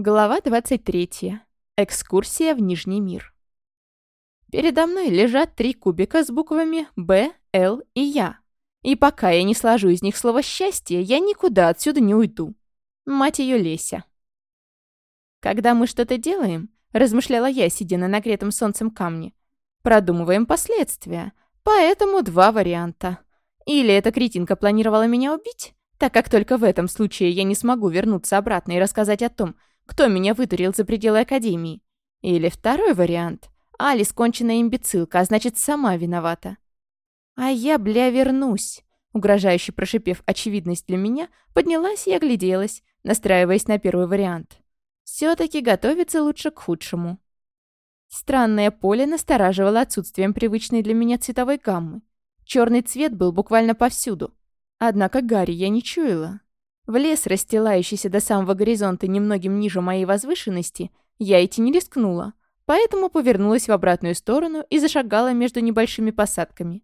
Глава 23. Экскурсия в Нижний мир. Передо мной лежат три кубика с буквами «Б», «Л» и «Я». И пока я не сложу из них слово «счастье», я никуда отсюда не уйду. Мать ее Леся. Когда мы что-то делаем, размышляла я, сидя на нагретом солнцем камне, продумываем последствия, поэтому два варианта. Или эта кретинка планировала меня убить, так как только в этом случае я не смогу вернуться обратно и рассказать о том, кто меня вытурил за пределы Академии. Или второй вариант. Алис конченая имбецилка, а значит, сама виновата. А я, бля, вернусь. Угрожающе прошипев очевидность для меня, поднялась и огляделась, настраиваясь на первый вариант. Все-таки готовиться лучше к худшему. Странное поле настораживало отсутствием привычной для меня цветовой гаммы. Черный цвет был буквально повсюду. Однако Гарри я не чуяла. В лес, расстилающийся до самого горизонта немногим ниже моей возвышенности, я идти не рискнула, поэтому повернулась в обратную сторону и зашагала между небольшими посадками.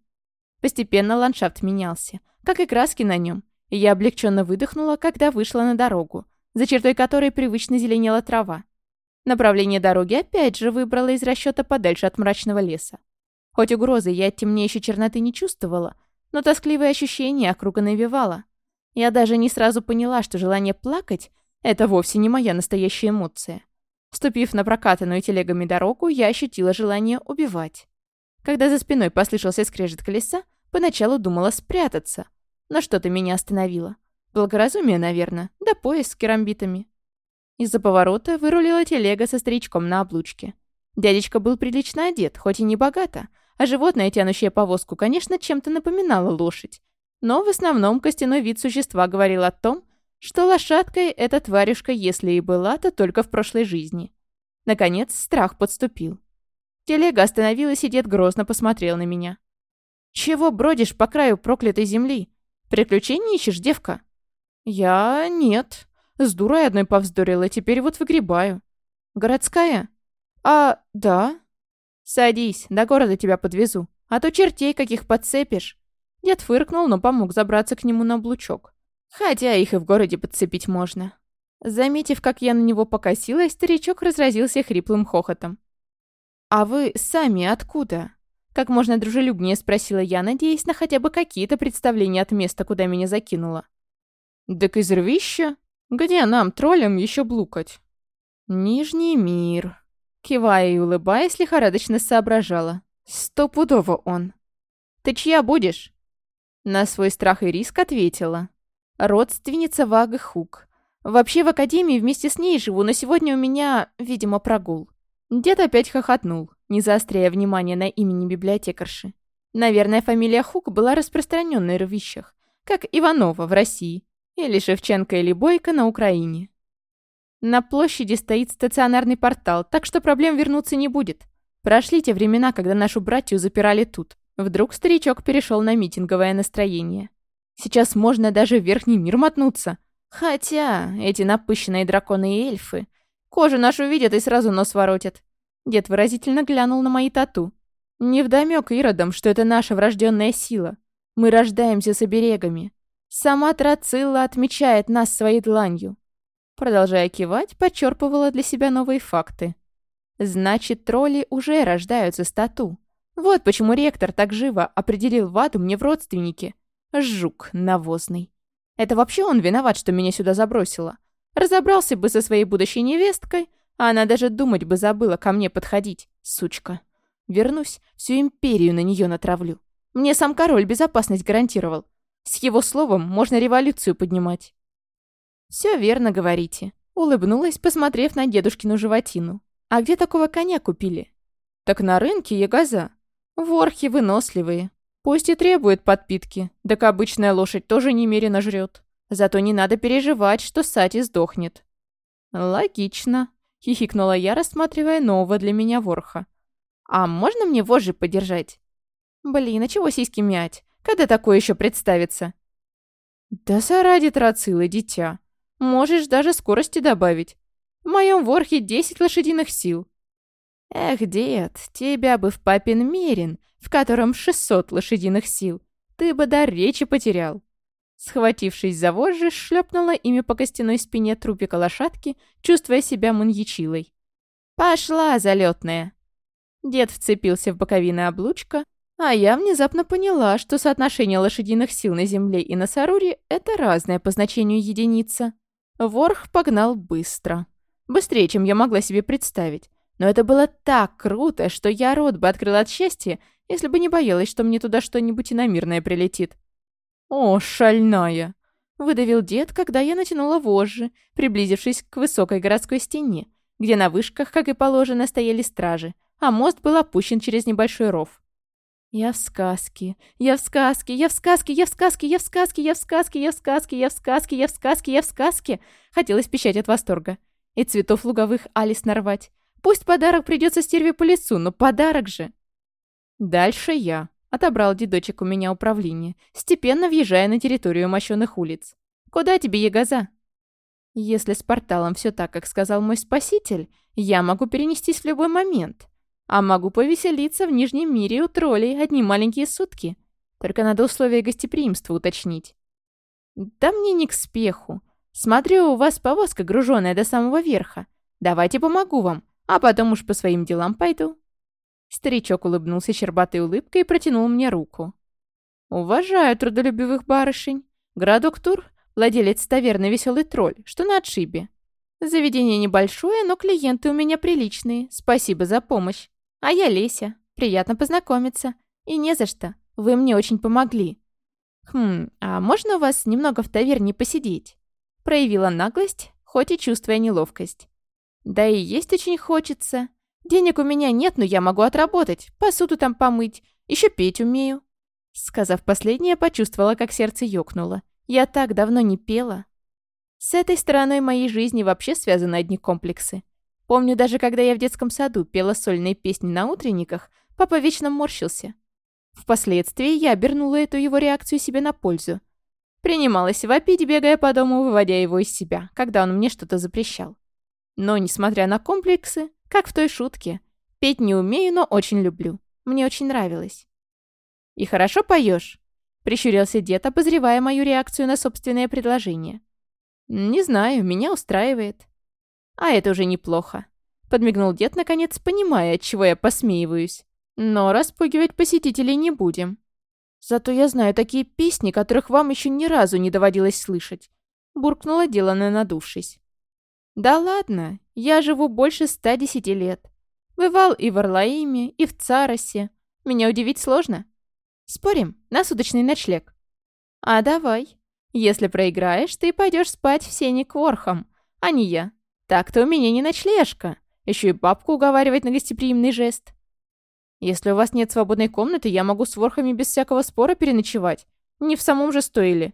Постепенно ландшафт менялся, как и краски на нем, и я облегченно выдохнула, когда вышла на дорогу, за чертой которой привычно зеленела трава. Направление дороги опять же выбрала из расчета подальше от мрачного леса. Хоть угрозы я от еще черноты не чувствовала, но тоскливое ощущение округа навевало — я даже не сразу поняла, что желание плакать — это вовсе не моя настоящая эмоция. Ступив на прокатанную телегами дорогу, я ощутила желание убивать. Когда за спиной послышался скрежет колеса, поначалу думала спрятаться. Но что-то меня остановило. Благоразумие, наверное, да пояс с керамбитами. Из-за поворота вырулила телега со старичком на облучке. Дядечка был прилично одет, хоть и не богато, а животное, тянущее повозку, конечно, чем-то напоминало лошадь, но в основном костяной вид существа говорил о том, что лошадкой эта тварюшка, если и была, то только в прошлой жизни. Наконец, страх подступил. Телега остановилась, и дед грозно посмотрел на меня. «Чего бродишь по краю проклятой земли? Приключений ищешь, девка?» «Я... нет. С дурой одной повздорила, теперь вот выгребаю». «Городская?» «А... да». «Садись, до города тебя подвезу, а то чертей каких подцепишь. Дед фыркнул, но помог забраться к нему на облучок. Хотя их и в городе подцепить можно. Заметив, как я на него покосилась, старичок разразился хриплым хохотом. «А вы сами откуда?» Как можно дружелюбнее спросила я, надеясь на хотя бы какие-то представления от места, куда меня закинуло. «Так из рвища? Где нам, троллям, еще блукать?» «Нижний мир», — кивая и улыбаясь, лихорадочно соображала. «Стопудово он». «Ты чья будешь?» На свой страх и риск ответила. Родственница Вага Хук. Вообще в академии вместе с ней живу, но сегодня у меня, видимо, прогул. Дед опять хохотнул, не заостряя внимание на имени библиотекарши. Наверное, фамилия Хук была распространенной в вещах, как Иванова в России, или Шевченко или Бойко на Украине. На площади стоит стационарный портал, так что проблем вернуться не будет. Прошли те времена, когда нашу братью запирали тут. Вдруг старичок перешел на митинговое настроение. Сейчас можно даже в верхний мир мотнуться. Хотя эти напыщенные драконы и эльфы кожу нашу видят и сразу нос воротят. Дед выразительно глянул на мои тату. Невдомёк иродам, что это наша врожденная сила. Мы рождаемся с оберегами. Сама Трацилла отмечает нас своей дланью. Продолжая кивать, подчерпывала для себя новые факты. Значит, тролли уже рождаются с тату. Вот почему ректор так живо определил Вату мне в родственники. Жук навозный. Это вообще он виноват, что меня сюда забросило. Разобрался бы со своей будущей невесткой, а она даже думать бы забыла ко мне подходить, сучка. Вернусь, всю империю на нее натравлю. Мне сам король безопасность гарантировал. С его словом можно революцию поднимать. Все верно говорите. Улыбнулась, посмотрев на дедушкину животину. А где такого коня купили? Так на рынке, Ягоза. Ворхи выносливые. Пусть и требуют подпитки, так обычная лошадь тоже немерено жрет. Зато не надо переживать, что Сати сдохнет. Логично, хихикнула я, рассматривая нового для меня ворха. А можно мне вожжи подержать? Блин, а чего сиськи мять? Когда такое еще представится? Да заради трацилы, дитя. Можешь даже скорости добавить. В моем ворхе 10 лошадиных сил. «Эх, дед, тебя бы в папин мерин, в котором 600 лошадиных сил, ты бы до речи потерял!» Схватившись за вожжи, шлепнула ими по костяной спине трупика лошадки, чувствуя себя маньячилой. «Пошла, залетная!» Дед вцепился в боковины облучка, а я внезапно поняла, что соотношение лошадиных сил на земле и на Саруре – это разное по значению единица. Ворх погнал быстро. Быстрее, чем я могла себе представить. Но это было так круто, что я рот бы открыла от счастья, если бы не боялась, что мне туда что-нибудь иномирное прилетит. «О, шальная!» — выдавил дед, когда я натянула вожжи, приблизившись к высокой городской стене, где на вышках, как и положено, стояли стражи, а мост был опущен через небольшой ров. «Я в сказке, я в сказке, я в сказке, я в сказке, я в сказке, я в сказке, я в сказке, я в сказке, я в сказке, я в сказке!» Хотелось пищать от восторга. И цветов луговых Алис нарвать. Пусть подарок придется стерве по лицу, но подарок же. Дальше я. Отобрал дедочек у меня управление, степенно въезжая на территорию мощенных улиц. Куда тебе, ягоза? Если с порталом все так, как сказал мой спаситель, я могу перенестись в любой момент. А могу повеселиться в Нижнем мире у троллей одни маленькие сутки. Только надо условия гостеприимства уточнить. Да мне не к спеху. Смотрю, у вас повозка груженная до самого верха. Давайте помогу вам а потом уж по своим делам пойду». Старичок улыбнулся щербатой улыбкой и протянул мне руку. «Уважаю трудолюбивых барышень. Градок Тур, владелец таверны «Веселый тролль», что на отшибе. Заведение небольшое, но клиенты у меня приличные. Спасибо за помощь. А я Леся. Приятно познакомиться. И не за что. Вы мне очень помогли». «Хм, а можно у вас немного в таверне посидеть?» Проявила наглость, хоть и чувствуя неловкость. Да и есть очень хочется. Денег у меня нет, но я могу отработать, посуду там помыть, еще петь умею». Сказав последнее, почувствовала, как сердце ёкнуло. Я так давно не пела. С этой стороной моей жизни вообще связаны одни комплексы. Помню, даже когда я в детском саду пела сольные песни на утренниках, папа вечно морщился. Впоследствии я обернула эту его реакцию себе на пользу. Принималась вопить, бегая по дому, выводя его из себя, когда он мне что-то запрещал. Но, несмотря на комплексы, как в той шутке, петь не умею, но очень люблю. Мне очень нравилось. «И хорошо поешь?» — прищурился дед, обозревая мою реакцию на собственное предложение. «Не знаю, меня устраивает». «А это уже неплохо», — подмигнул дед, наконец, понимая, от чего я посмеиваюсь. «Но распугивать посетителей не будем. Зато я знаю такие песни, которых вам еще ни разу не доводилось слышать», — буркнула, деланно надувшись. «Да ладно, я живу больше 110 лет. Бывал и в Орлаиме, и в Царосе. Меня удивить сложно. Спорим, на суточный ночлег?» «А давай. Если проиграешь, ты пойдешь спать в сене к ворхам, а не я. Так-то у меня не ночлежка. Еще и бабку уговаривать на гостеприимный жест. Если у вас нет свободной комнаты, я могу с ворхами без всякого спора переночевать. Не в самом же стоили?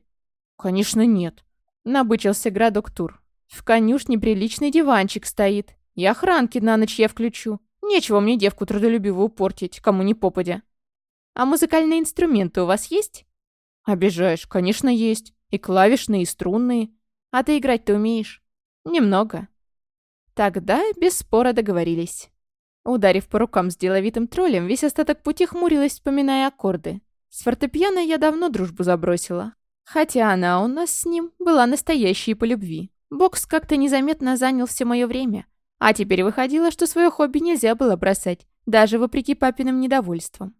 «Конечно нет», — набычился градок Тур. В конюшне приличный диванчик стоит. И охранки на ночь я включу. Нечего мне девку трудолюбивую портить, кому не попадя. А музыкальные инструменты у вас есть? Обижаешь, конечно, есть. И клавишные, и струнные. А ты играть ты умеешь? Немного. Тогда без спора договорились. Ударив по рукам с деловитым троллем, весь остаток пути хмурилась, вспоминая аккорды. С фортепиано я давно дружбу забросила. Хотя она у нас с ним была настоящей по любви. Бокс как-то незаметно занял все мое время. А теперь выходило, что свое хобби нельзя было бросать, даже вопреки папиным недовольствам.